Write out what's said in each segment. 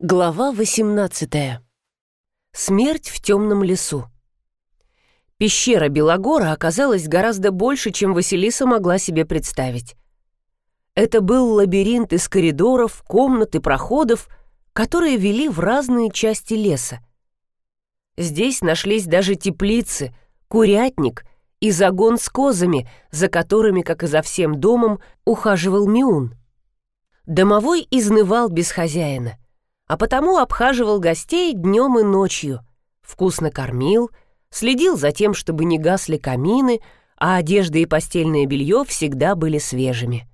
Глава 18. Смерть в темном лесу. Пещера Белогора оказалась гораздо больше, чем Василиса могла себе представить. Это был лабиринт из коридоров, комнат и проходов, которые вели в разные части леса. Здесь нашлись даже теплицы, курятник и загон с козами, за которыми, как и за всем домом, ухаживал Миун. Домовой изнывал без хозяина — а потому обхаживал гостей днем и ночью, вкусно кормил, следил за тем, чтобы не гасли камины, а одежда и постельное белье всегда были свежими.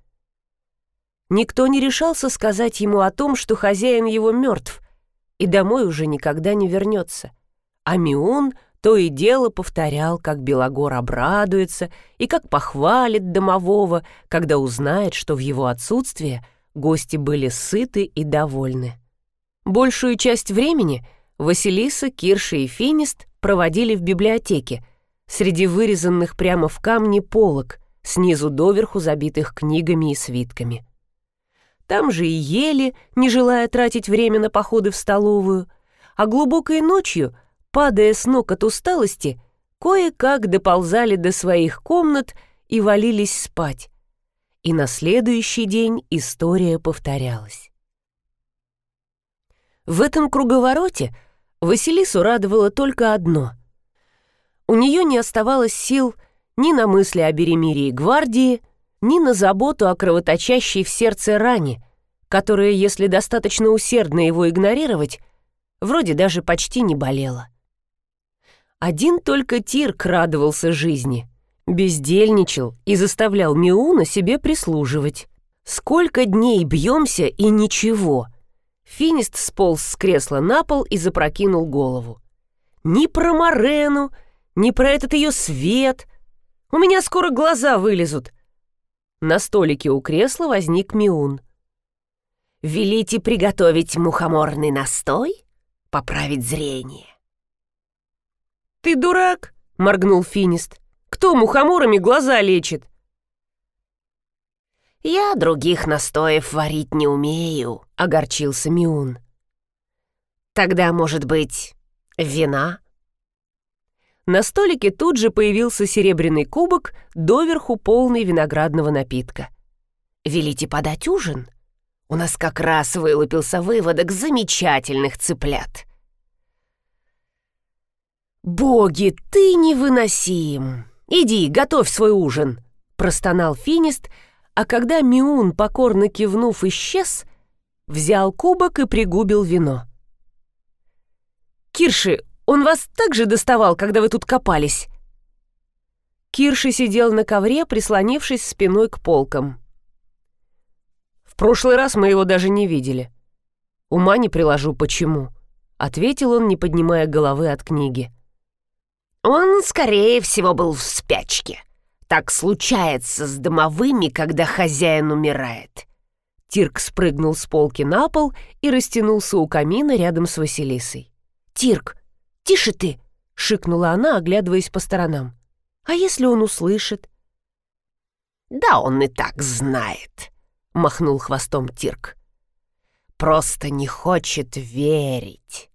Никто не решался сказать ему о том, что хозяин его мертв, и домой уже никогда не вернется. А Миун то и дело повторял, как Белогор обрадуется и как похвалит домового, когда узнает, что в его отсутствие гости были сыты и довольны. Большую часть времени Василиса, Кирша и Финист проводили в библиотеке, среди вырезанных прямо в камне полок, снизу доверху забитых книгами и свитками. Там же и ели, не желая тратить время на походы в столовую, а глубокой ночью, падая с ног от усталости, кое-как доползали до своих комнат и валились спать. И на следующий день история повторялась. В этом круговороте Василису радовало только одно. У нее не оставалось сил ни на мысли о Беремире гвардии, ни на заботу о кровоточащей в сердце ране, которая, если достаточно усердно его игнорировать, вроде даже почти не болела. Один только Тирк радовался жизни, бездельничал и заставлял Миуна себе прислуживать. Сколько дней бьемся и ничего — Финист сполз с кресла на пол и запрокинул голову. «Ни про Морену, ни про этот ее свет. У меня скоро глаза вылезут». На столике у кресла возник Миун. «Велите приготовить мухоморный настой? Поправить зрение?» «Ты дурак?» — моргнул Финист. «Кто мухоморами глаза лечит?» «Я других настоев варить не умею», — огорчился Миун. «Тогда, может быть, вина?» На столике тут же появился серебряный кубок, доверху полный виноградного напитка. «Велите подать ужин? У нас как раз вылупился выводок замечательных цыплят». «Боги, ты невыносим! Иди, готовь свой ужин!» — простонал Финист, а когда Миун, покорно кивнув, исчез, взял кубок и пригубил вино. «Кирши, он вас так же доставал, когда вы тут копались?» Кирши сидел на ковре, прислонившись спиной к полкам. «В прошлый раз мы его даже не видели. Ума не приложу, почему», — ответил он, не поднимая головы от книги. «Он, скорее всего, был в спячке», так случается с домовыми, когда хозяин умирает. Тирк спрыгнул с полки на пол и растянулся у камина рядом с Василисой. «Тирк, тише ты!» — шикнула она, оглядываясь по сторонам. «А если он услышит?» «Да он и так знает», — махнул хвостом Тирк. «Просто не хочет верить.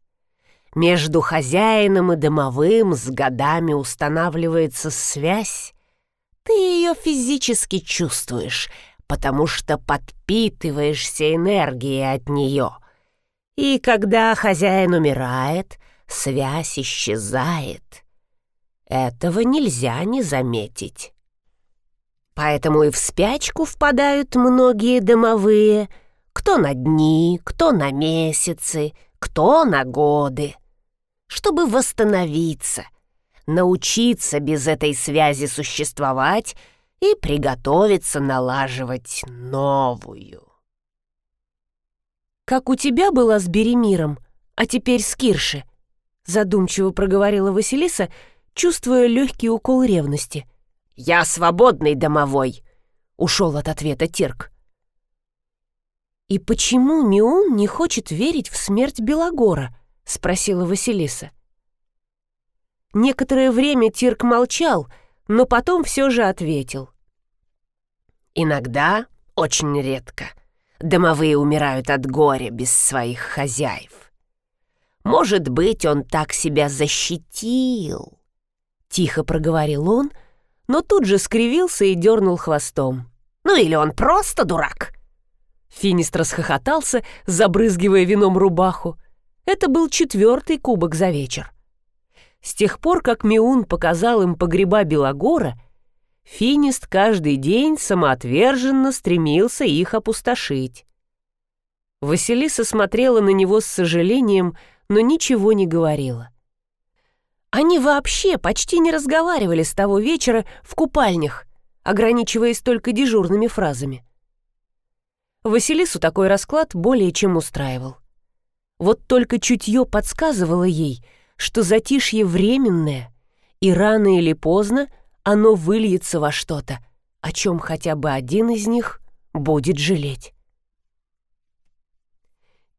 Между хозяином и домовым с годами устанавливается связь, ты ее физически чувствуешь, потому что подпитываешься энергией от нее. И когда хозяин умирает, связь исчезает. Этого нельзя не заметить. Поэтому и в спячку впадают многие домовые, кто на дни, кто на месяцы, кто на годы, чтобы восстановиться — научиться без этой связи существовать и приготовиться налаживать новую. «Как у тебя была с Беремиром, а теперь с Кирши», задумчиво проговорила Василиса, чувствуя легкий укол ревности. «Я свободный домовой», — ушел от ответа Тирк. «И почему Миун не хочет верить в смерть Белогора?» — спросила Василиса. Некоторое время Тирк молчал, но потом все же ответил. «Иногда, очень редко, домовые умирают от горя без своих хозяев. Может быть, он так себя защитил. Тихо проговорил он, но тут же скривился и дернул хвостом. Ну или он просто дурак. Финист расхохотался, забрызгивая вином рубаху. Это был четвертый кубок за вечер. С тех пор, как Миун показал им погреба Белогора, Финист каждый день самоотверженно стремился их опустошить. Василиса смотрела на него с сожалением, но ничего не говорила. Они вообще почти не разговаривали с того вечера в купальнях, ограничиваясь только дежурными фразами. Василису такой расклад более чем устраивал. Вот только чутье подсказывало ей, что затишье временное, и рано или поздно оно выльется во что-то, о чем хотя бы один из них будет жалеть.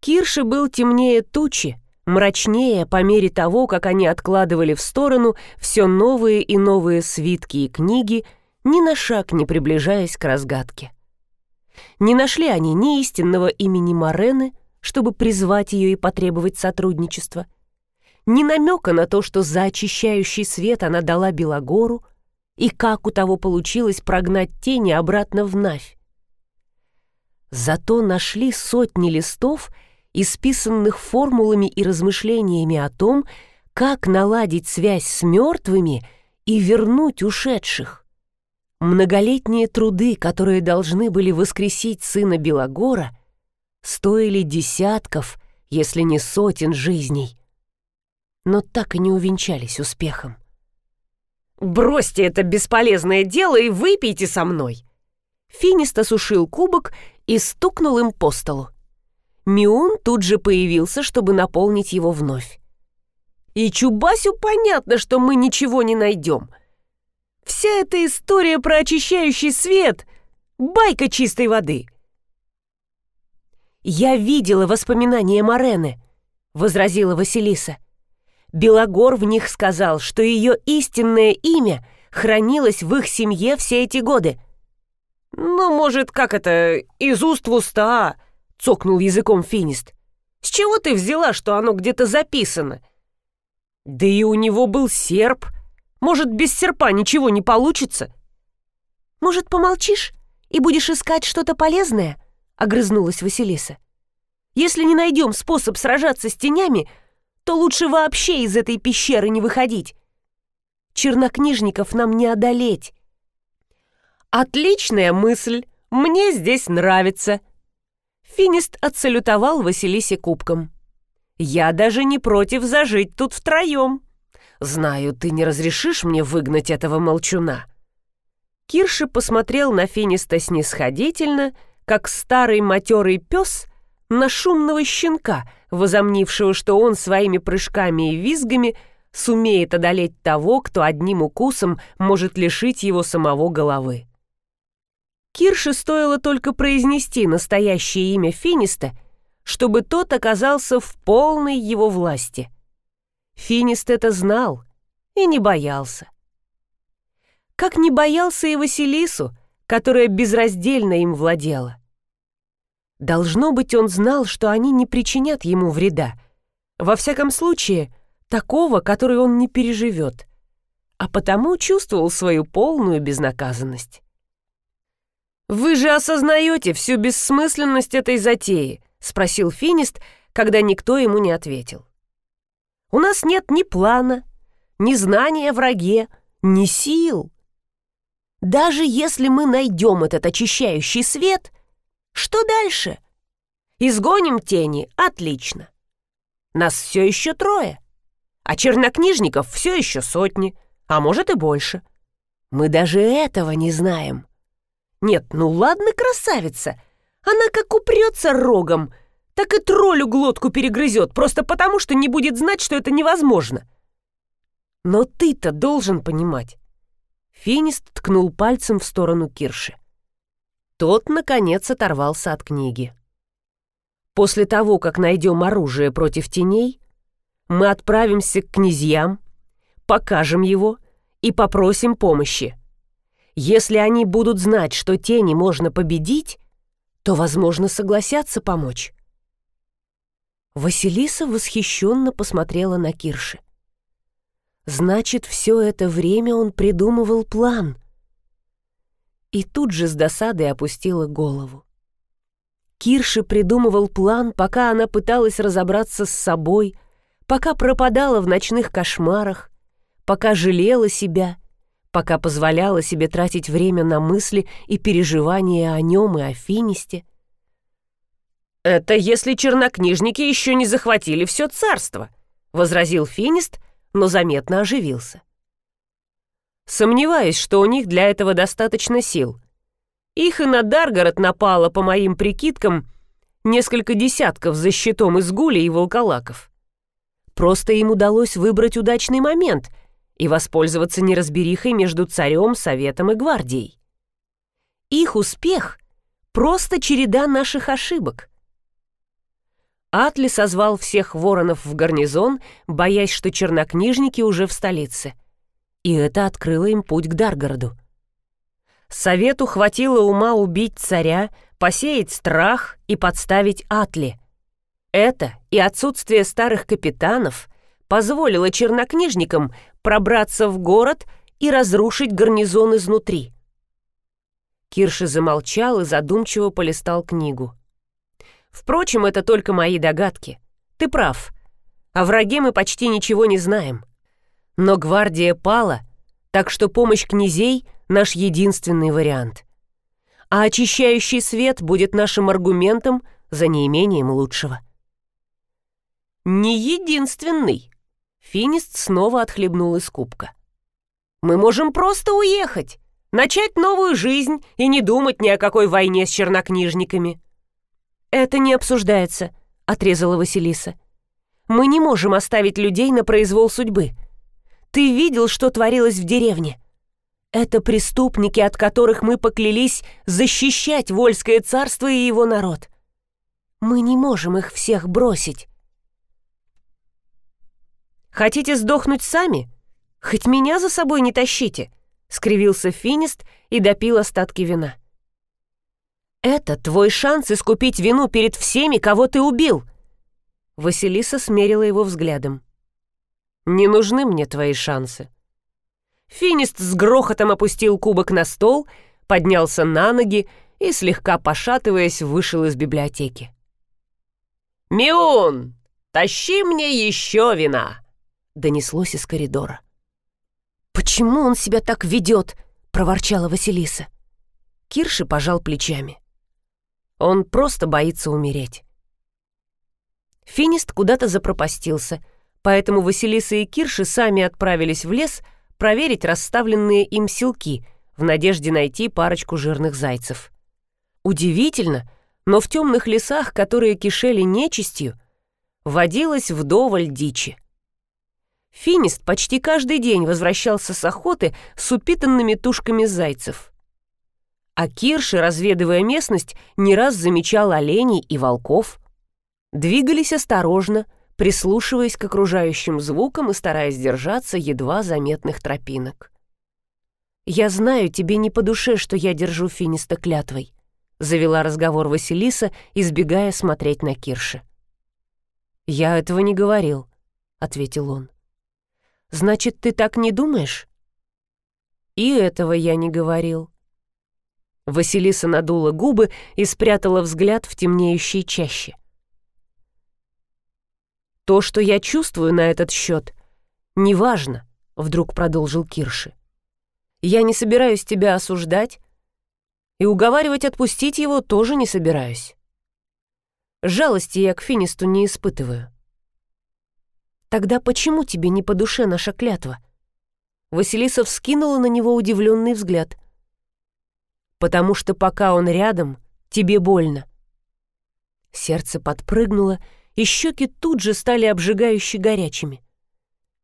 Кирши был темнее тучи, мрачнее по мере того, как они откладывали в сторону все новые и новые свитки и книги, ни на шаг не приближаясь к разгадке. Не нашли они ни истинного имени Морены, чтобы призвать ее и потребовать сотрудничества, ни намека на то, что за очищающий свет она дала Белогору, и как у того получилось прогнать тени обратно в Навь. Зато нашли сотни листов, исписанных формулами и размышлениями о том, как наладить связь с мертвыми и вернуть ушедших. Многолетние труды, которые должны были воскресить сына Белогора, стоили десятков, если не сотен жизней, но так и не увенчались успехом. «Бросьте это бесполезное дело и выпейте со мной!» Финист осушил кубок и стукнул им по столу. Миун тут же появился, чтобы наполнить его вновь. «И Чубасю понятно, что мы ничего не найдем. Вся эта история про очищающий свет — байка чистой воды». «Я видела воспоминания Морены», — возразила Василиса. Белогор в них сказал, что ее истинное имя хранилось в их семье все эти годы. «Ну, может, как это, из уст в уста?» — цокнул языком Финист. «С чего ты взяла, что оно где-то записано?» «Да и у него был серп. Может, без серпа ничего не получится?» «Может, помолчишь и будешь искать что-то полезное?» — огрызнулась Василиса. «Если не найдем способ сражаться с тенями, то лучше вообще из этой пещеры не выходить. Чернокнижников нам не одолеть. Отличная мысль. Мне здесь нравится. Финист отсалютовал Василисе кубком. Я даже не против зажить тут втроем. Знаю, ты не разрешишь мне выгнать этого молчуна. Кирши посмотрел на Финиста снисходительно, как старый матерый пес на шумного щенка, возомнившего, что он своими прыжками и визгами сумеет одолеть того, кто одним укусом может лишить его самого головы. Кирше стоило только произнести настоящее имя Финиста, чтобы тот оказался в полной его власти. Финист это знал и не боялся. Как не боялся и Василису, которая безраздельно им владела. Должно быть, он знал, что они не причинят ему вреда. Во всяком случае, такого, который он не переживет. А потому чувствовал свою полную безнаказанность. «Вы же осознаете всю бессмысленность этой затеи?» — спросил Финист, когда никто ему не ответил. «У нас нет ни плана, ни знания о враге, ни сил. Даже если мы найдем этот очищающий свет — что дальше? Изгоним тени? Отлично. Нас все еще трое. А чернокнижников все еще сотни, а может и больше. Мы даже этого не знаем. Нет, ну ладно, красавица. Она как упрется рогом, так и троллю глотку перегрызет, просто потому, что не будет знать, что это невозможно. Но ты-то должен понимать. Финист ткнул пальцем в сторону Кирши. Тот, наконец, оторвался от книги. «После того, как найдем оружие против теней, мы отправимся к князьям, покажем его и попросим помощи. Если они будут знать, что тени можно победить, то, возможно, согласятся помочь. Василиса восхищенно посмотрела на Кирши. Значит, все это время он придумывал план. И тут же с досадой опустила голову. Кирши придумывал план, пока она пыталась разобраться с собой, пока пропадала в ночных кошмарах, пока жалела себя, пока позволяла себе тратить время на мысли и переживания о нем и о Финисте. «Это если чернокнижники еще не захватили все царство», — возразил Финист, но заметно оживился. «Сомневаюсь, что у них для этого достаточно сил. Их и на Даргород напало, по моим прикидкам, несколько десятков за щитом из гулей и волколаков. Просто им удалось выбрать удачный момент и воспользоваться неразберихой между царем, советом и гвардией. Их успех — просто череда наших ошибок. Атли созвал всех воронов в гарнизон, боясь, что чернокнижники уже в столице. И это открыло им путь к Даргороду. Совету хватило ума убить царя, посеять страх и подставить Атли. Это и отсутствие старых капитанов позволило чернокнижникам пробраться в город и разрушить гарнизон изнутри. Кирши замолчал и задумчиво полистал книгу. Впрочем, это только мои догадки. Ты прав. О враге мы почти ничего не знаем. Но гвардия пала, так что помощь князей — наш единственный вариант. А очищающий свет будет нашим аргументом за неимением лучшего. Не единственный. Финист снова отхлебнул из кубка. Мы можем просто уехать, начать новую жизнь и не думать ни о какой войне с чернокнижниками. «Это не обсуждается», — отрезала Василиса. «Мы не можем оставить людей на произвол судьбы. Ты видел, что творилось в деревне? Это преступники, от которых мы поклялись защищать Вольское царство и его народ. Мы не можем их всех бросить». «Хотите сдохнуть сами? Хоть меня за собой не тащите», — скривился Финист и допил остатки вина. Это твой шанс искупить вину перед всеми, кого ты убил. Василиса смерила его взглядом. Не нужны мне твои шансы. Финист с грохотом опустил кубок на стол, поднялся на ноги и, слегка пошатываясь, вышел из библиотеки. «Миун, тащи мне еще вина!» — донеслось из коридора. «Почему он себя так ведет?» — проворчала Василиса. Кирши пожал плечами. Он просто боится умереть. Финист куда-то запропастился, поэтому Василиса и Кирши сами отправились в лес проверить расставленные им селки в надежде найти парочку жирных зайцев. Удивительно, но в темных лесах, которые кишели нечистью, водилась вдоволь дичи. Финист почти каждый день возвращался с охоты с упитанными тушками зайцев а Кирши, разведывая местность, не раз замечал оленей и волков. Двигались осторожно, прислушиваясь к окружающим звукам и стараясь держаться едва заметных тропинок. «Я знаю, тебе не по душе, что я держу Финиста клятвой», завела разговор Василиса, избегая смотреть на Кирши. «Я этого не говорил», — ответил он. «Значит, ты так не думаешь?» «И этого я не говорил», Василиса надула губы и спрятала взгляд в темнеющей чаще. «То, что я чувствую на этот счет, неважно», — вдруг продолжил Кирши. «Я не собираюсь тебя осуждать, и уговаривать отпустить его тоже не собираюсь. Жалости я к Финисту не испытываю». «Тогда почему тебе не по душе наша клятва?» Василиса вскинула на него удивленный взгляд — потому что пока он рядом, тебе больно. Сердце подпрыгнуло, и щеки тут же стали обжигающе горячими.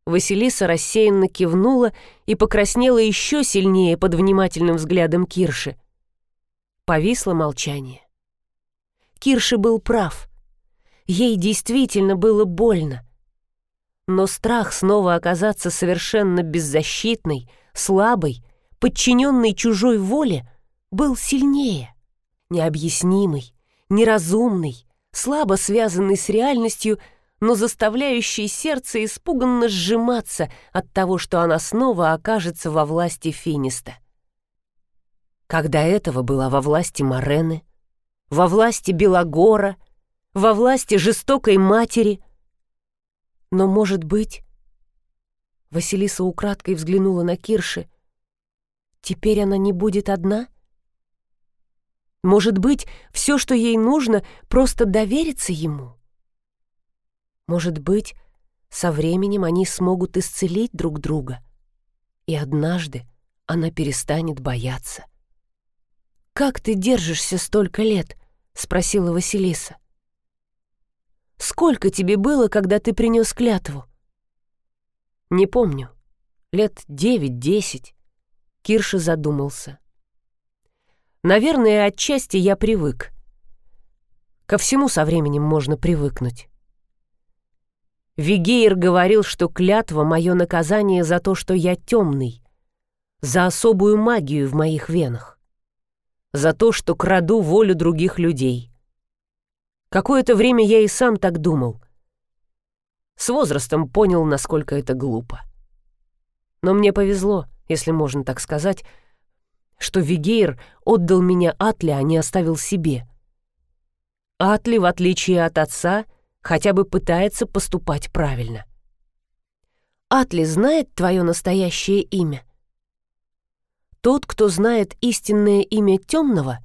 Василиса рассеянно кивнула и покраснела еще сильнее под внимательным взглядом Кирши. Повисло молчание. Кирши был прав. Ей действительно было больно. Но страх снова оказаться совершенно беззащитной, слабой, подчиненной чужой воле — был сильнее. необъяснимый, неразумный, слабо связанный с реальностью, но заставляющий сердце испуганно сжиматься от того, что она снова окажется во власти Финиста. Когда этого была во власти Морены, во власти Белогора, во власти жестокой матери. Но, может быть... Василиса украдкой взглянула на Кирши. Теперь она не будет одна? Может быть, все, что ей нужно, просто довериться ему? Может быть, со временем они смогут исцелить друг друга, и однажды она перестанет бояться. «Как ты держишься столько лет?» — спросила Василиса. «Сколько тебе было, когда ты принес клятву?» «Не помню. Лет девять-десять». Кирша задумался. «Наверное, отчасти я привык. Ко всему со временем можно привыкнуть. Вигейр говорил, что клятва — мое наказание за то, что я темный, за особую магию в моих венах, за то, что краду волю других людей. Какое-то время я и сам так думал. С возрастом понял, насколько это глупо. Но мне повезло, если можно так сказать, что Вигейр отдал меня Атли, а не оставил себе. Атли, в отличие от отца, — хотя бы пытается поступать правильно. Атли знает твое настоящее имя? Тот, кто знает истинное имя темного,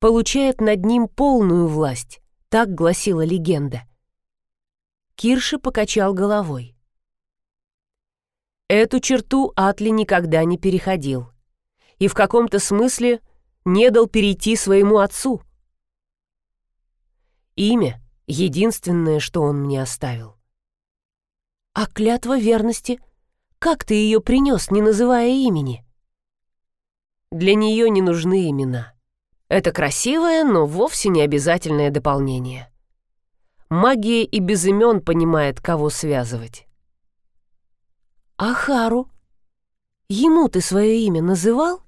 получает над ним полную власть, так гласила легенда. Кирши покачал головой. Эту черту Атли никогда не переходил и в каком-то смысле не дал перейти своему отцу. Имя Единственное, что он мне оставил. А клятва верности? Как ты ее принес, не называя имени? Для нее не нужны имена. Это красивое, но вовсе не обязательное дополнение. Магия и без имен понимает, кого связывать. Ахару? Ему ты свое имя называл?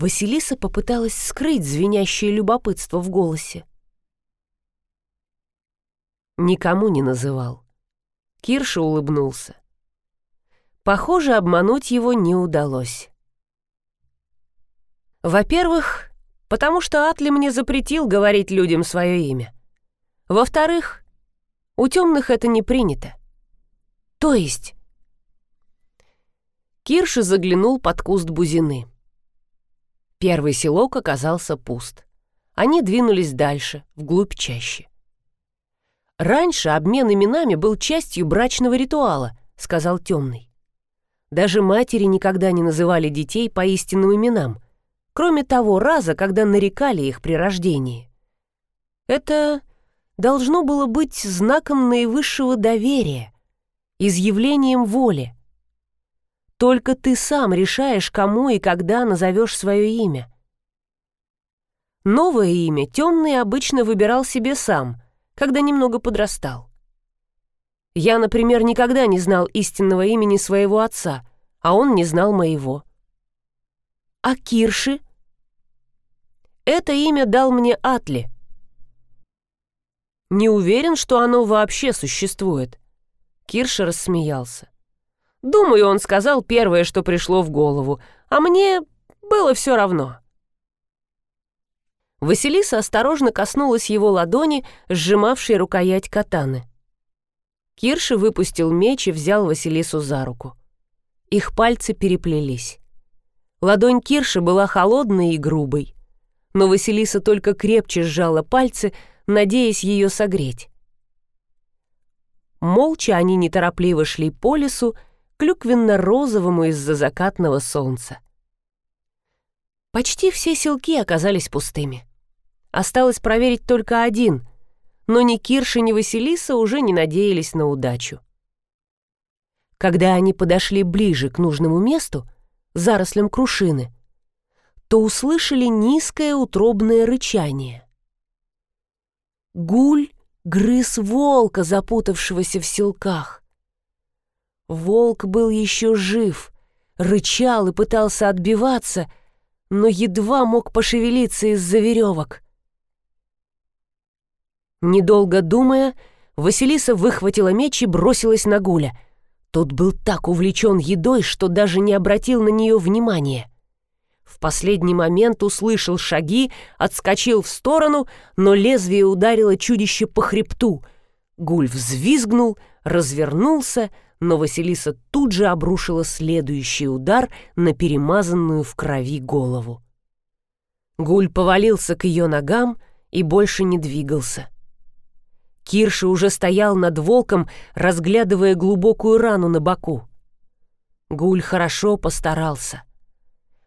Василиса попыталась скрыть звенящее любопытство в голосе. Никому не называл. Кирша улыбнулся. Похоже, обмануть его не удалось. Во-первых, потому что Атли мне запретил говорить людям свое имя. Во-вторых, у темных это не принято. То есть... Кирша заглянул под куст бузины. Первый селок оказался пуст. Они двинулись дальше, вглубь чаще. «Раньше обмен именами был частью брачного ритуала», — сказал темный. Даже матери никогда не называли детей по истинным именам, кроме того раза, когда нарекали их при рождении. Это должно было быть знаком наивысшего доверия, изъявлением воли. Только ты сам решаешь, кому и когда назовешь свое имя. Новое имя темный обычно выбирал себе сам — когда немного подрастал. Я, например, никогда не знал истинного имени своего отца, а он не знал моего. А Кирши? Это имя дал мне Атли. Не уверен, что оно вообще существует. Кирша рассмеялся. Думаю, он сказал первое, что пришло в голову, а мне было все равно. Василиса осторожно коснулась его ладони, сжимавшей рукоять катаны. Кирши выпустил меч и взял Василису за руку. Их пальцы переплелись. Ладонь Кирши была холодной и грубой, но Василиса только крепче сжала пальцы, надеясь ее согреть. Молча они неторопливо шли по лесу, клюквенно-розовому из-за закатного солнца. Почти все селки оказались пустыми. Осталось проверить только один, но ни Кирша, ни Василиса уже не надеялись на удачу. Когда они подошли ближе к нужному месту, зарослям крушины, то услышали низкое утробное рычание. Гуль грыз волка, запутавшегося в селках. Волк был еще жив, рычал и пытался отбиваться, но едва мог пошевелиться из-за веревок. Недолго думая, Василиса выхватила меч и бросилась на Гуля. Тот был так увлечен едой, что даже не обратил на нее внимания. В последний момент услышал шаги, отскочил в сторону, но лезвие ударило чудище по хребту. Гуль взвизгнул, развернулся, но Василиса тут же обрушила следующий удар на перемазанную в крови голову. Гуль повалился к ее ногам и больше не двигался. Кирша уже стоял над волком, разглядывая глубокую рану на боку. Гуль хорошо постарался.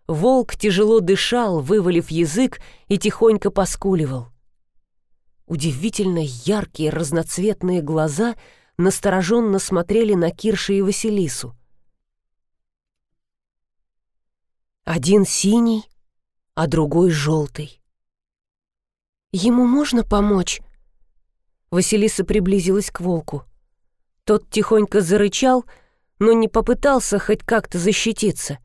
Волк тяжело дышал, вывалив язык и тихонько поскуливал. Удивительно яркие разноцветные глаза настороженно смотрели на Кирша и Василису. Один синий, а другой желтый. «Ему можно помочь?» Василиса приблизилась к волку. Тот тихонько зарычал, но не попытался хоть как-то защититься.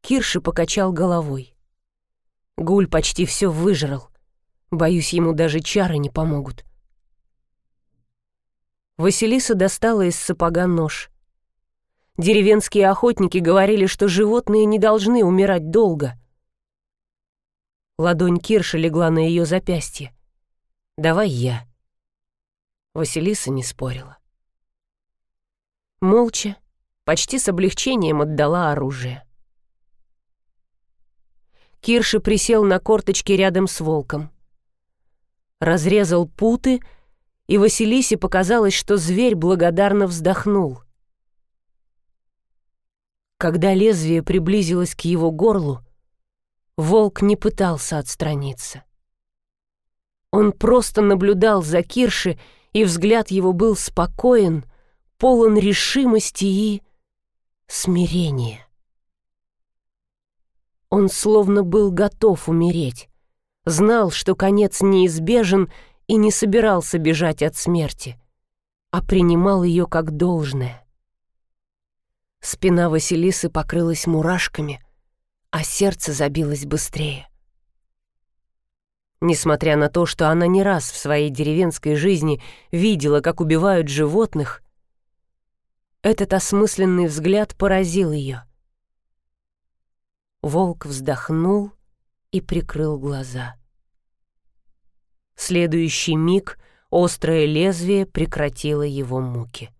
Кирши покачал головой. Гуль почти все выжрал. Боюсь, ему даже чары не помогут. Василиса достала из сапога нож. Деревенские охотники говорили, что животные не должны умирать долго. Ладонь Кирши легла на ее запястье. «Давай я». Василиса не спорила. Молча, почти с облегчением отдала оружие. Кирша присел на корточки рядом с волком. Разрезал путы, и Василисе показалось, что зверь благодарно вздохнул. Когда лезвие приблизилось к его горлу, волк не пытался отстраниться. Он просто наблюдал за Кирши и взгляд его был спокоен, полон решимости и смирения. Он словно был готов умереть, знал, что конец неизбежен и не собирался бежать от смерти, а принимал ее как должное. Спина Василисы покрылась мурашками, а сердце забилось быстрее. Несмотря на то, что она не раз в своей деревенской жизни видела, как убивают животных, этот осмысленный взгляд поразил ее. Волк вздохнул и прикрыл глаза. Следующий миг острое лезвие прекратило его муки.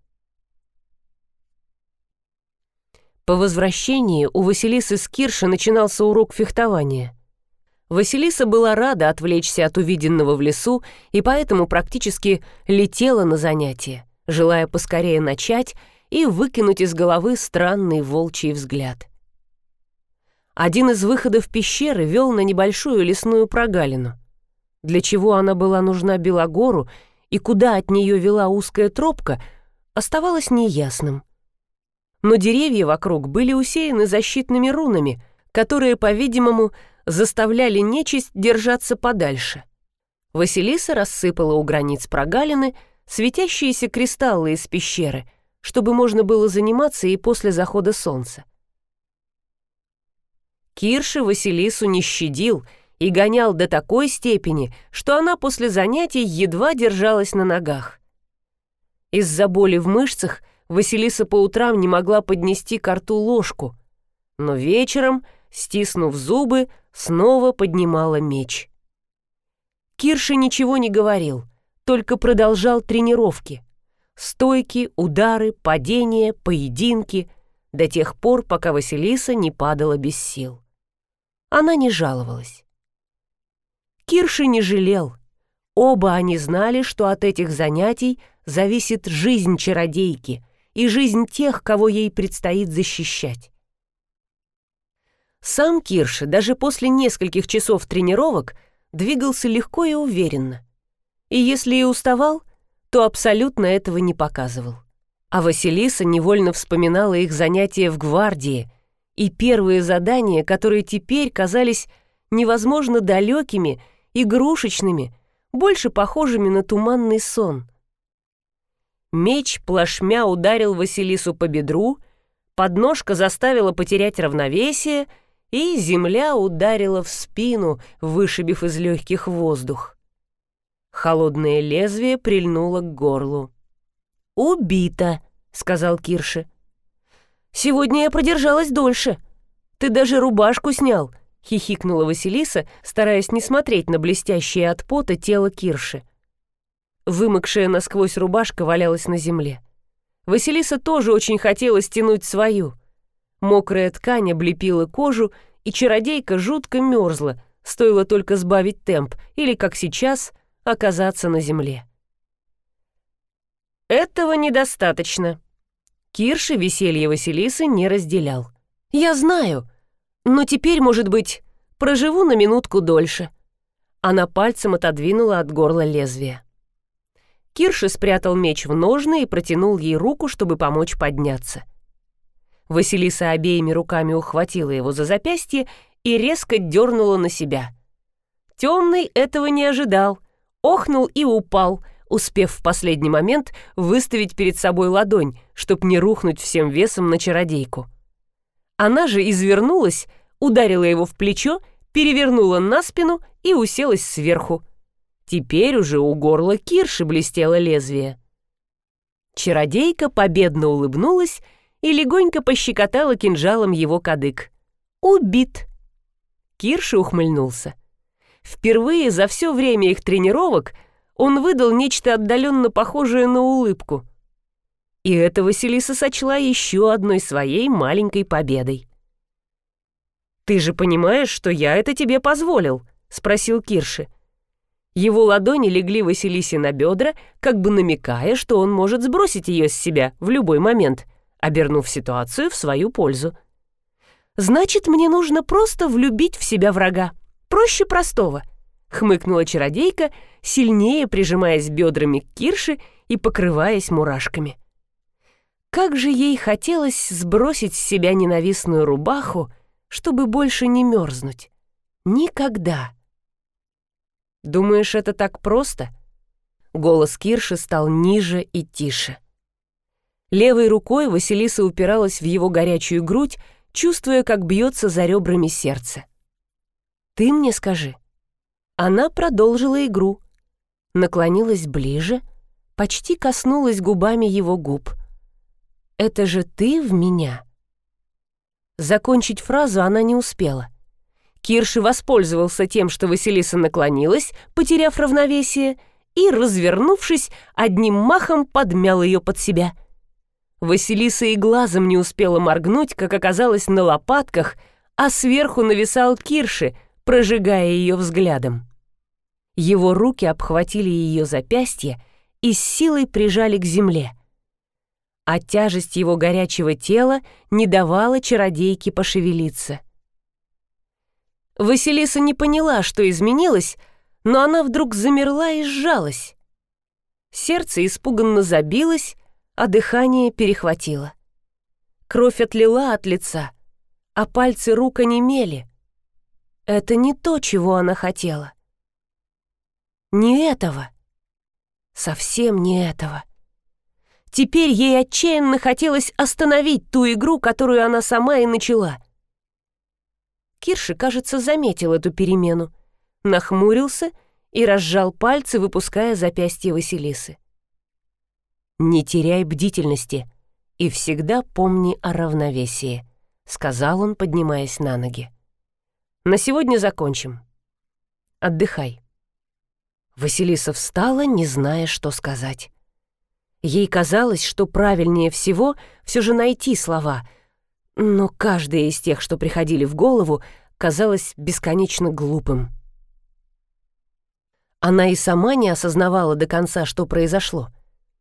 По возвращении у Василисы Скирша начинался урок фехтования — Василиса была рада отвлечься от увиденного в лесу и поэтому практически летела на занятия, желая поскорее начать и выкинуть из головы странный волчий взгляд. Один из выходов пещеры вел на небольшую лесную прогалину. Для чего она была нужна Белогору и куда от нее вела узкая тропка, оставалось неясным. Но деревья вокруг были усеяны защитными рунами, которые, по-видимому, заставляли нечисть держаться подальше. Василиса рассыпала у границ прогалины светящиеся кристаллы из пещеры, чтобы можно было заниматься и после захода солнца. Кирши Василису не щадил и гонял до такой степени, что она после занятий едва держалась на ногах. Из-за боли в мышцах Василиса по утрам не могла поднести к рту ложку, но вечером, стиснув зубы, снова поднимала меч. Кирши ничего не говорил, только продолжал тренировки. Стойки, удары, падения, поединки, до тех пор, пока Василиса не падала без сил. Она не жаловалась. Кирши не жалел. Оба они знали, что от этих занятий зависит жизнь чародейки и жизнь тех, кого ей предстоит защищать. Сам Кирш даже после нескольких часов тренировок двигался легко и уверенно. И если и уставал, то абсолютно этого не показывал. А Василиса невольно вспоминала их занятия в гвардии и первые задания, которые теперь казались невозможно далекими, игрушечными, больше похожими на туманный сон. Меч плашмя ударил Василису по бедру, подножка заставила потерять равновесие — и земля ударила в спину, вышибив из легких воздух. Холодное лезвие прильнуло к горлу. «Убито», — сказал Кирше. «Сегодня я продержалась дольше. Ты даже рубашку снял», — хихикнула Василиса, стараясь не смотреть на блестящее от пота тело Кирши. Вымокшая насквозь рубашка валялась на земле. Василиса тоже очень хотела стянуть свою. Мокрая ткань облепила кожу, и чародейка жутко мерзла, стоило только сбавить темп или, как сейчас, оказаться на земле. Этого недостаточно. Кирши веселье Василисы не разделял. «Я знаю, но теперь, может быть, проживу на минутку дольше». Она пальцем отодвинула от горла лезвия. Кирши спрятал меч в ножны и протянул ей руку, чтобы помочь подняться. Василиса обеими руками ухватила его за запястье и резко дернула на себя. Темный этого не ожидал, охнул и упал, успев в последний момент выставить перед собой ладонь, чтоб не рухнуть всем весом на чародейку. Она же извернулась, ударила его в плечо, перевернула на спину и уселась сверху. Теперь уже у горла Кирши блестело лезвие. Чародейка победно улыбнулась и легонько пощекотала кинжалом его кадык. «Убит!» Кирша ухмыльнулся. Впервые за все время их тренировок он выдал нечто отдаленно похожее на улыбку. И это Василиса сочла еще одной своей маленькой победой. «Ты же понимаешь, что я это тебе позволил?» — спросил Кирши. Его ладони легли Василисе на бедра, как бы намекая, что он может сбросить ее с себя в любой момент, обернув ситуацию в свою пользу. «Значит, мне нужно просто влюбить в себя врага. Проще простого», — хмыкнула чародейка, сильнее прижимаясь бедрами к Кирше и покрываясь мурашками. Как же ей хотелось сбросить с себя ненавистную рубаху, чтобы больше не мерзнуть. Никогда. «Думаешь, это так просто?» Голос Кирши стал ниже и тише. Левой рукой Василиса упиралась в его горячую грудь, чувствуя, как бьется за ребрами сердце. «Ты мне скажи». Она продолжила игру. Наклонилась ближе, почти коснулась губами его губ. «Это же ты в меня?» Закончить фразу она не успела. Кирши воспользовался тем, что Василиса наклонилась, потеряв равновесие, и, развернувшись, одним махом подмял ее под себя. Василиса и глазом не успела моргнуть, как оказалось на лопатках, а сверху нависал Кирши, прожигая ее взглядом. Его руки обхватили ее запястье и с силой прижали к земле. А тяжесть его горячего тела не давала чародейке пошевелиться — Василиса не поняла, что изменилось, но она вдруг замерла и сжалась. Сердце испуганно забилось, а дыхание перехватило. Кровь отлила от лица, а пальцы рук онемели. Это не то, чего она хотела. Не этого. Совсем не этого. Теперь ей отчаянно хотелось остановить ту игру, которую она сама и начала — Кирши, кажется, заметил эту перемену, нахмурился и разжал пальцы, выпуская запястье Василисы. «Не теряй бдительности и всегда помни о равновесии», — сказал он, поднимаясь на ноги. «На сегодня закончим. Отдыхай». Василиса встала, не зная, что сказать. Ей казалось, что правильнее всего все же найти слова — но каждое из тех, что приходили в голову, казалось бесконечно глупым. Она и сама не осознавала до конца, что произошло,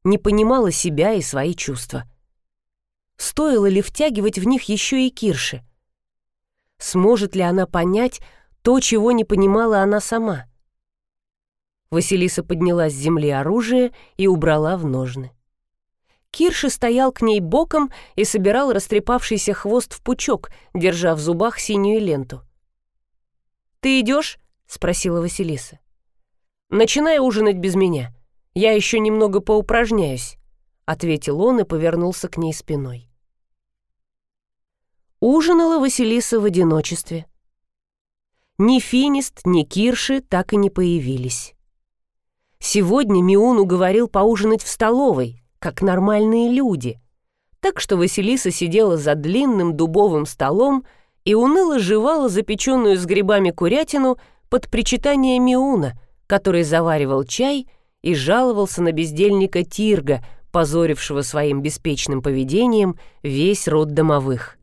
не понимала себя и свои чувства. Стоило ли втягивать в них еще и Кирши? Сможет ли она понять то, чего не понимала она сама? Василиса подняла с земли оружие и убрала в ножны. Кирши стоял к ней боком и собирал растрепавшийся хвост в пучок, держа в зубах синюю ленту. «Ты идешь?» — спросила Василиса. «Начинай ужинать без меня. Я еще немного поупражняюсь», — ответил он и повернулся к ней спиной. Ужинала Василиса в одиночестве. Ни Финист, ни Кирши так и не появились. Сегодня Миун уговорил поужинать в столовой, как нормальные люди. Так что Василиса сидела за длинным дубовым столом и уныло жевала запеченную с грибами курятину под причитание Миуна, который заваривал чай и жаловался на бездельника Тирга, позорившего своим беспечным поведением весь род домовых.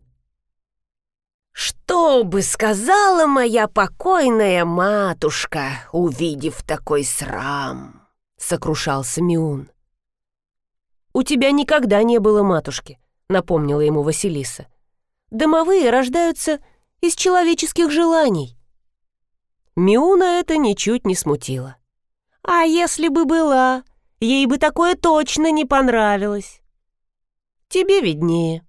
«Что бы сказала моя покойная матушка, увидев такой срам?» — сокрушался Миун. «У тебя никогда не было матушки», — напомнила ему Василиса. «Домовые рождаются из человеческих желаний». Миуна это ничуть не смутило. «А если бы была, ей бы такое точно не понравилось». «Тебе виднее».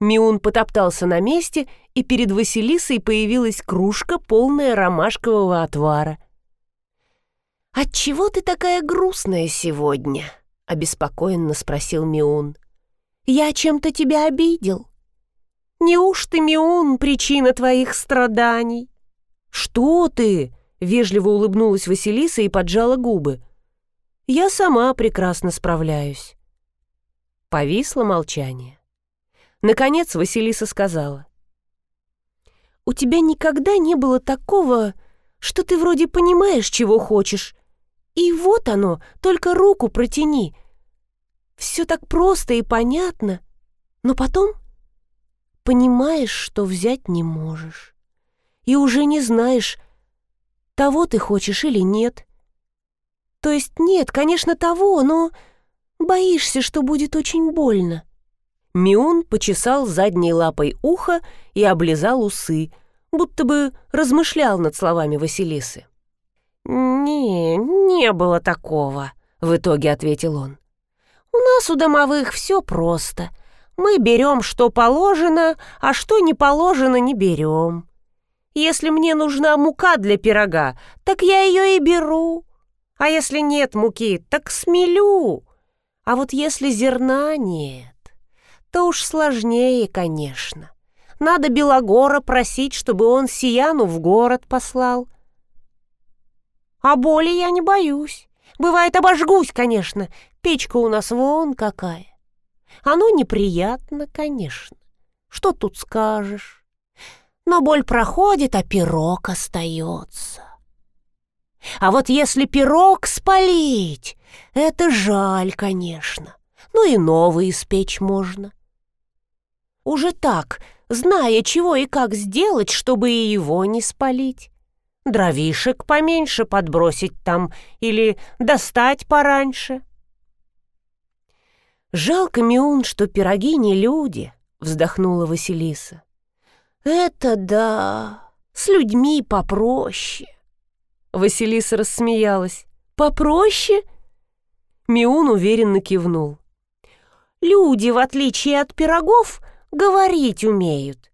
Миун потоптался на месте, и перед Василисой появилась кружка, полная ромашкового отвара. «Отчего ты такая грустная сегодня?» — обеспокоенно спросил Миун. «Я чем-то тебя обидел?» «Неужто, Миун, причина твоих страданий?» «Что ты?» — вежливо улыбнулась Василиса и поджала губы. «Я сама прекрасно справляюсь». Повисло молчание. Наконец Василиса сказала. «У тебя никогда не было такого, что ты вроде понимаешь, чего хочешь. И вот оно, только руку протяни. Все так просто и понятно, но потом понимаешь, что взять не можешь. И уже не знаешь, того ты хочешь или нет. То есть нет, конечно, того, но боишься, что будет очень больно. Миун почесал задней лапой ухо и облизал усы, будто бы размышлял над словами Василисы. «Не, не было такого», — в итоге ответил он. «У нас у домовых все просто. Мы берем, что положено, а что не положено, не берем. Если мне нужна мука для пирога, так я ее и беру. А если нет муки, так смелю. А вот если зерна нет, то уж сложнее, конечно. Надо Белогора просить, чтобы он Сияну в город послал. А боли я не боюсь. Бывает, обожгусь, конечно. Печка у нас вон какая. Оно неприятно, конечно. Что тут скажешь? Но боль проходит, а пирог остается. А вот если пирог спалить, это жаль, конечно. Ну и новый испечь можно. Уже так, зная, чего и как сделать, чтобы и его не спалить. Дровишек поменьше подбросить там или достать пораньше. «Жалко, Миун, что пироги не люди», — вздохнула Василиса. «Это да, с людьми попроще». Василиса рассмеялась. «Попроще?» Миун уверенно кивнул. «Люди, в отличие от пирогов, говорить умеют».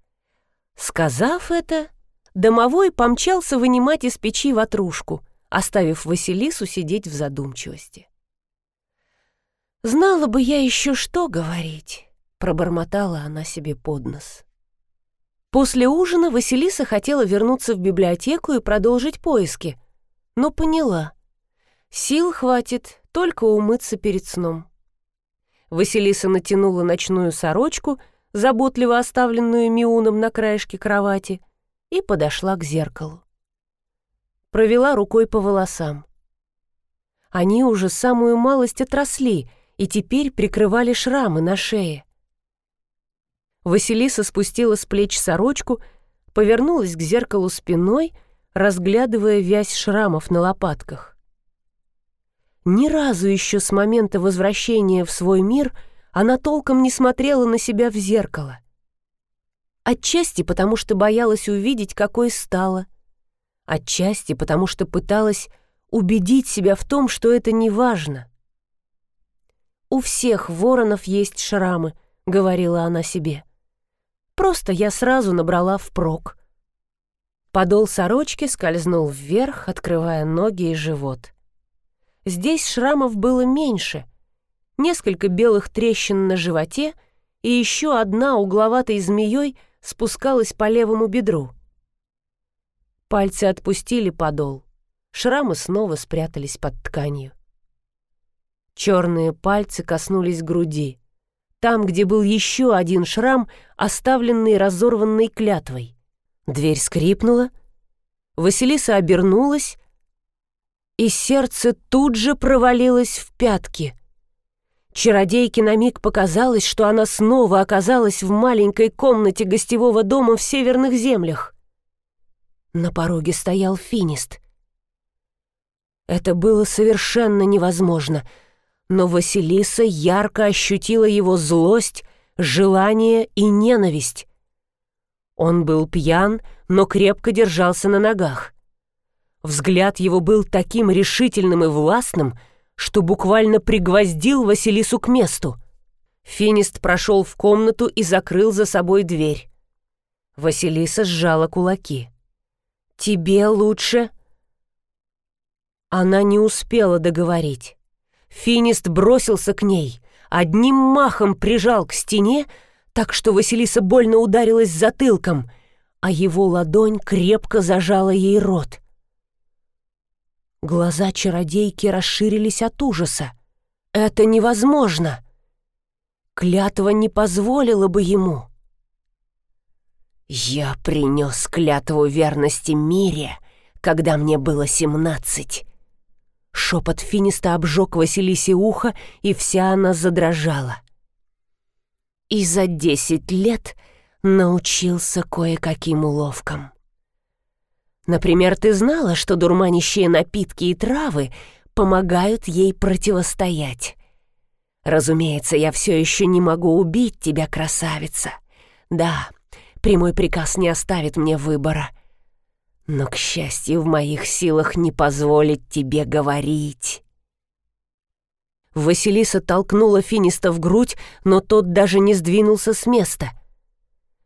Сказав это, домовой помчался вынимать из печи ватрушку, оставив Василису сидеть в задумчивости. «Знала бы я еще, что говорить», — пробормотала она себе под нос. После ужина Василиса хотела вернуться в библиотеку и продолжить поиски, но поняла. Сил хватит только умыться перед сном. Василиса натянула ночную сорочку — заботливо оставленную Миуном на краешке кровати, и подошла к зеркалу. Провела рукой по волосам. Они уже самую малость отросли и теперь прикрывали шрамы на шее. Василиса спустила с плеч сорочку, повернулась к зеркалу спиной, разглядывая вязь шрамов на лопатках. Ни разу еще с момента возвращения в свой мир — она толком не смотрела на себя в зеркало. Отчасти потому, что боялась увидеть, какой стала. Отчасти потому, что пыталась убедить себя в том, что это не важно. «У всех воронов есть шрамы», — говорила она себе. «Просто я сразу набрала впрок». Подол сорочки скользнул вверх, открывая ноги и живот. Здесь шрамов было меньше — несколько белых трещин на животе и еще одна угловатой змеей спускалась по левому бедру. Пальцы отпустили подол. Шрамы снова спрятались под тканью. Черные пальцы коснулись груди. Там, где был еще один шрам, оставленный разорванной клятвой. Дверь скрипнула. Василиса обернулась, и сердце тут же провалилось в пятки. Чародейке на миг показалось, что она снова оказалась в маленькой комнате гостевого дома в северных землях. На пороге стоял финист. Это было совершенно невозможно, но Василиса ярко ощутила его злость, желание и ненависть. Он был пьян, но крепко держался на ногах. Взгляд его был таким решительным и властным, что буквально пригвоздил Василису к месту. Финист прошел в комнату и закрыл за собой дверь. Василиса сжала кулаки. «Тебе лучше...» Она не успела договорить. Финист бросился к ней, одним махом прижал к стене, так что Василиса больно ударилась затылком, а его ладонь крепко зажала ей рот. Глаза чародейки расширились от ужаса. «Это невозможно!» Клятва не позволила бы ему. «Я принес клятву верности мире, когда мне было семнадцать». Шепот Финиста обжег Василисе ухо, и вся она задрожала. И за десять лет научился кое-каким уловкам. Например, ты знала, что дурманящие напитки и травы помогают ей противостоять. Разумеется, я все еще не могу убить тебя, красавица. Да, прямой приказ не оставит мне выбора. Но, к счастью, в моих силах не позволить тебе говорить. Василиса толкнула Финиста в грудь, но тот даже не сдвинулся с места —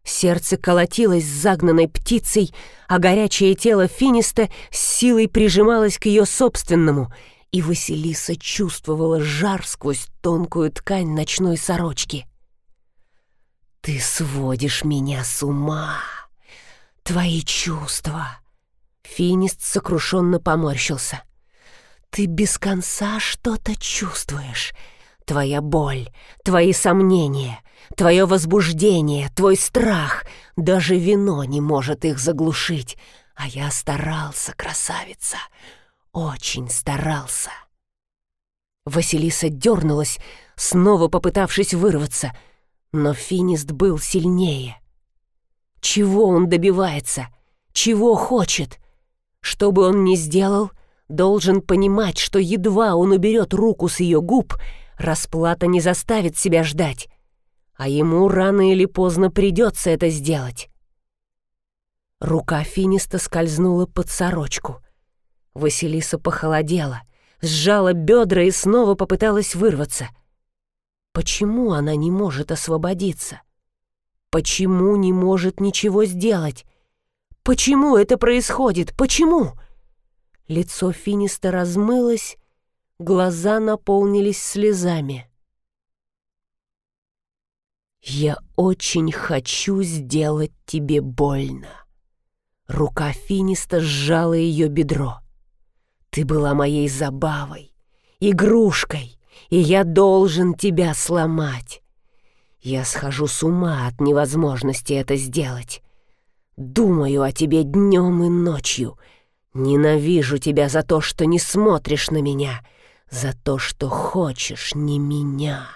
Сердце колотилось загнанной птицей, а горячее тело Финиста с силой прижималось к ее собственному, и Василиса чувствовала жар сквозь тонкую ткань ночной сорочки. «Ты сводишь меня с ума! Твои чувства!» Финист сокрушенно поморщился. «Ты без конца что-то чувствуешь. Твоя боль, твои сомнения, Твое возбуждение, твой страх, даже вино не может их заглушить. А я старался, красавица, очень старался. Василиса дернулась, снова попытавшись вырваться, но Финист был сильнее. Чего он добивается? Чего хочет? Что бы он ни сделал, должен понимать, что едва он уберет руку с ее губ, расплата не заставит себя ждать а ему рано или поздно придется это сделать. Рука Финиста скользнула под сорочку. Василиса похолодела, сжала бедра и снова попыталась вырваться. Почему она не может освободиться? Почему не может ничего сделать? Почему это происходит? Почему? Лицо Финиста размылось, глаза наполнились слезами. «Я очень хочу сделать тебе больно». Рука Финиста сжала ее бедро. «Ты была моей забавой, игрушкой, и я должен тебя сломать. Я схожу с ума от невозможности это сделать. Думаю о тебе днем и ночью. Ненавижу тебя за то, что не смотришь на меня, за то, что хочешь не меня».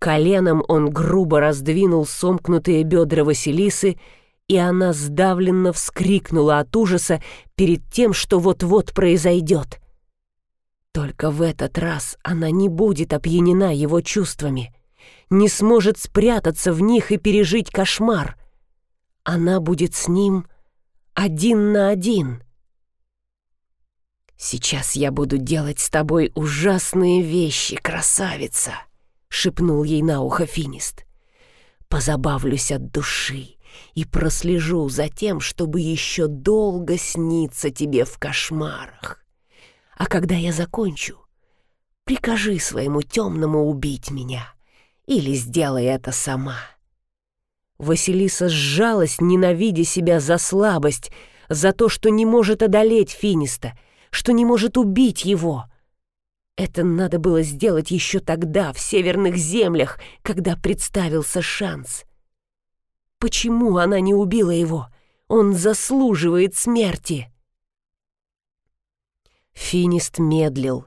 Коленом он грубо раздвинул сомкнутые бедра Василисы, и она сдавленно вскрикнула от ужаса перед тем, что вот-вот произойдет. Только в этот раз она не будет опьянена его чувствами, не сможет спрятаться в них и пережить кошмар. Она будет с ним один на один. «Сейчас я буду делать с тобой ужасные вещи, красавица!» шепнул ей на ухо Финист. «Позабавлюсь от души и прослежу за тем, чтобы еще долго сниться тебе в кошмарах. А когда я закончу, прикажи своему темному убить меня, или сделай это сама». Василиса сжалась, ненавидя себя за слабость, за то, что не может одолеть Финиста, что не может убить его. Это надо было сделать еще тогда, в северных землях, когда представился шанс. Почему она не убила его? Он заслуживает смерти. Финист медлил,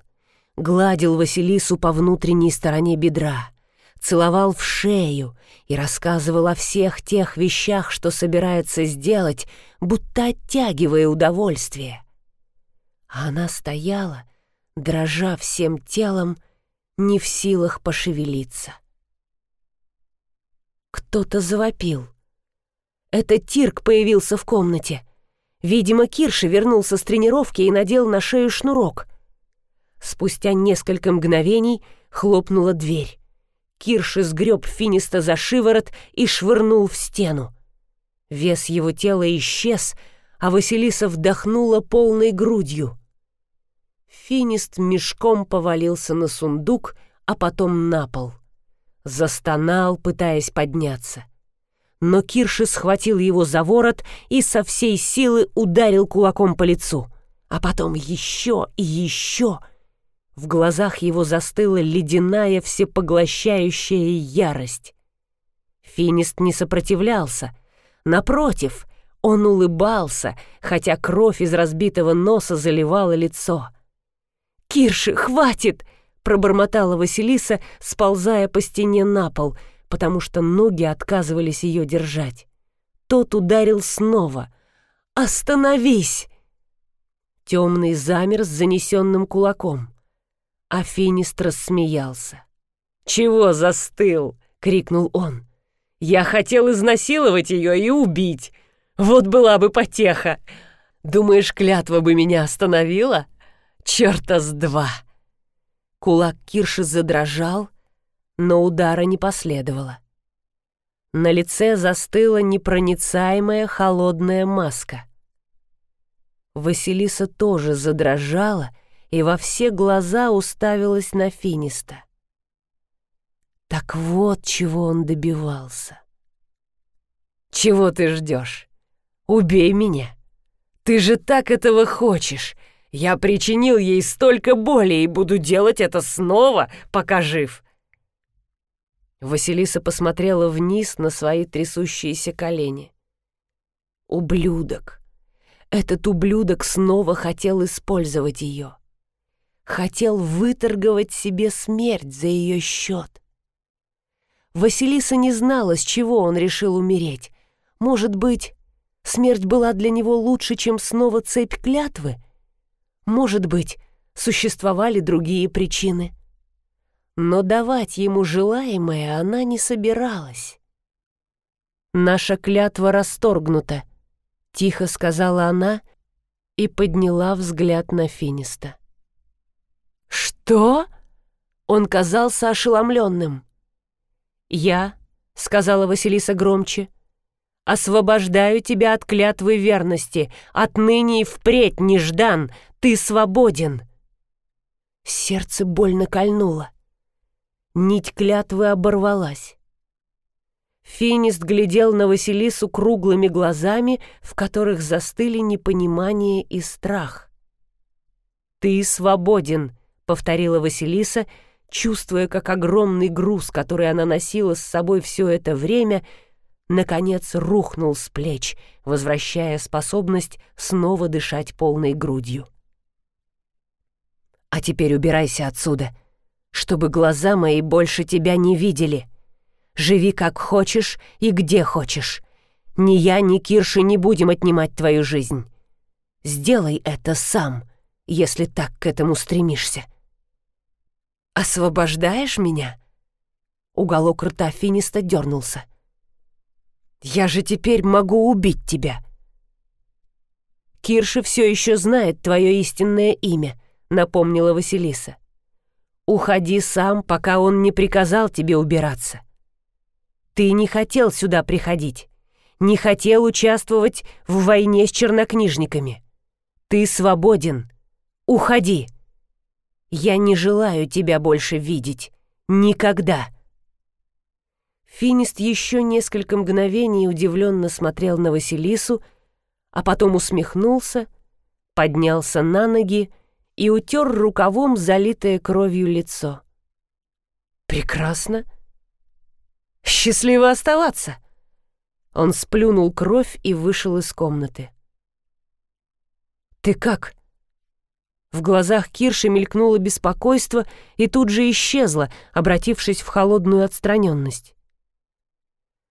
гладил Василису по внутренней стороне бедра, целовал в шею и рассказывал о всех тех вещах, что собирается сделать, будто оттягивая удовольствие. А она стояла, дрожа всем телом, не в силах пошевелиться. Кто-то завопил. Это Тирк появился в комнате. Видимо, Кирша вернулся с тренировки и надел на шею шнурок. Спустя несколько мгновений хлопнула дверь. Кирша сгреб Финиста за шиворот и швырнул в стену. Вес его тела исчез, а Василиса вдохнула полной грудью. Финист мешком повалился на сундук, а потом на пол. Застонал, пытаясь подняться. Но Кирши схватил его за ворот и со всей силы ударил кулаком по лицу. А потом еще и еще. В глазах его застыла ледяная всепоглощающая ярость. Финист не сопротивлялся. Напротив, он улыбался, хотя кровь из разбитого носа заливала лицо. «Кирши, хватит!» — пробормотала Василиса, сползая по стене на пол, потому что ноги отказывались ее держать. Тот ударил снова. «Остановись!» Темный замер с занесенным кулаком. Афинист рассмеялся. «Чего застыл?» — крикнул он. «Я хотел изнасиловать ее и убить. Вот была бы потеха. Думаешь, клятва бы меня остановила?» Черта с два!» Кулак Кирши задрожал, но удара не последовало. На лице застыла непроницаемая холодная маска. Василиса тоже задрожала и во все глаза уставилась на Финиста. Так вот чего он добивался. «Чего ты ждешь? Убей меня! Ты же так этого хочешь!» Я причинил ей столько боли и буду делать это снова, пока жив. Василиса посмотрела вниз на свои трясущиеся колени. Ублюдок. Этот ублюдок снова хотел использовать ее. Хотел выторговать себе смерть за ее счет. Василиса не знала, с чего он решил умереть. Может быть, смерть была для него лучше, чем снова цепь клятвы? Может быть, существовали другие причины. Но давать ему желаемое она не собиралась. «Наша клятва расторгнута», — тихо сказала она и подняла взгляд на Финиста. «Что?» — он казался ошеломленным. «Я», — сказала Василиса громче, — «освобождаю тебя от клятвы верности. Отныне и впредь, Неждан, ты свободен!» Сердце больно кольнуло. Нить клятвы оборвалась. Финист глядел на Василису круглыми глазами, в которых застыли непонимание и страх. «Ты свободен», — повторила Василиса, чувствуя, как огромный груз, который она носила с собой все это время, наконец рухнул с плеч, возвращая способность снова дышать полной грудью. А теперь убирайся отсюда, чтобы глаза мои больше тебя не видели. Живи как хочешь и где хочешь. Ни я, ни Кирши не будем отнимать твою жизнь. Сделай это сам, если так к этому стремишься. Освобождаешь меня? Уголок рта Финиста дернулся. Я же теперь могу убить тебя. Кирши все еще знает твое истинное имя — напомнила Василиса. «Уходи сам, пока он не приказал тебе убираться. Ты не хотел сюда приходить, не хотел участвовать в войне с чернокнижниками. Ты свободен. Уходи. Я не желаю тебя больше видеть. Никогда». Финист еще несколько мгновений удивленно смотрел на Василису, а потом усмехнулся, поднялся на ноги и утер рукавом залитое кровью лицо. «Прекрасно! Счастливо оставаться!» Он сплюнул кровь и вышел из комнаты. «Ты как?» В глазах Кирши мелькнуло беспокойство и тут же исчезло, обратившись в холодную отстраненность.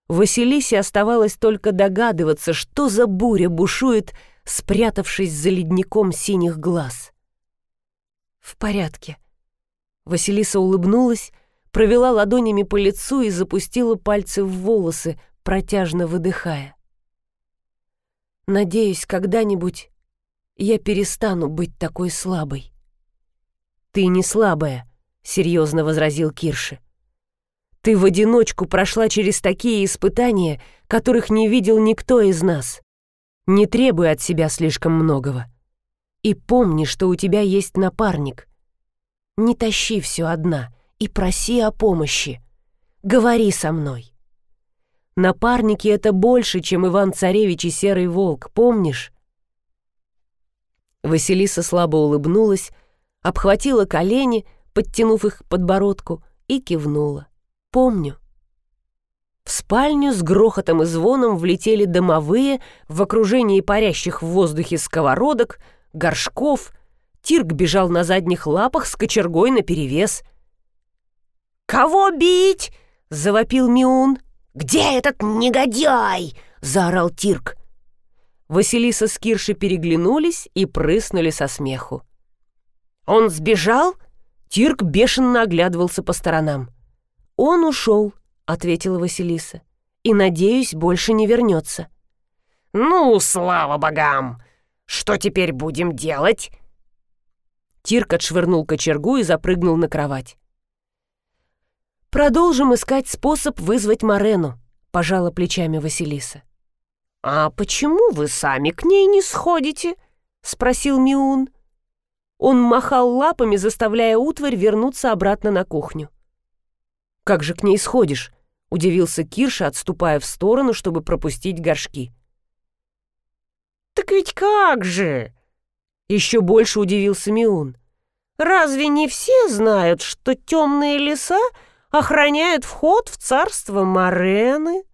Василисе оставалось только догадываться, что за буря бушует, спрятавшись за ледником синих глаз. «В порядке». Василиса улыбнулась, провела ладонями по лицу и запустила пальцы в волосы, протяжно выдыхая. «Надеюсь, когда-нибудь я перестану быть такой слабой». «Ты не слабая», — серьезно возразил Кирши. Ты в одиночку прошла через такие испытания, которых не видел никто из нас. Не требуй от себя слишком многого. И помни, что у тебя есть напарник. Не тащи все одна и проси о помощи. Говори со мной. Напарники — это больше, чем Иван-Царевич и Серый Волк, помнишь? Василиса слабо улыбнулась, обхватила колени, подтянув их к подбородку, и кивнула. Помню. В спальню с грохотом и звоном влетели домовые в окружении парящих в воздухе сковородок, горшков. Тирк бежал на задних лапах с кочергой наперевес. «Кого бить?» — завопил Миун. «Где этот негодяй?» — заорал Тирк. Василиса с Киршей переглянулись и прыснули со смеху. «Он сбежал?» Тирк бешено оглядывался по сторонам. «Он ушел», — ответила Василиса, «и, надеюсь, больше не вернется». «Ну, слава богам! Что теперь будем делать?» Тирк отшвырнул кочергу и запрыгнул на кровать. «Продолжим искать способ вызвать Марену», — пожала плечами Василиса. «А почему вы сами к ней не сходите?» — спросил Миун. Он махал лапами, заставляя утварь вернуться обратно на кухню. «Как же к ней сходишь?» — удивился Кирша, отступая в сторону, чтобы пропустить горшки. «Так ведь как же?» — еще больше удивился Миун. «Разве не все знают, что темные леса охраняют вход в царство Морены?»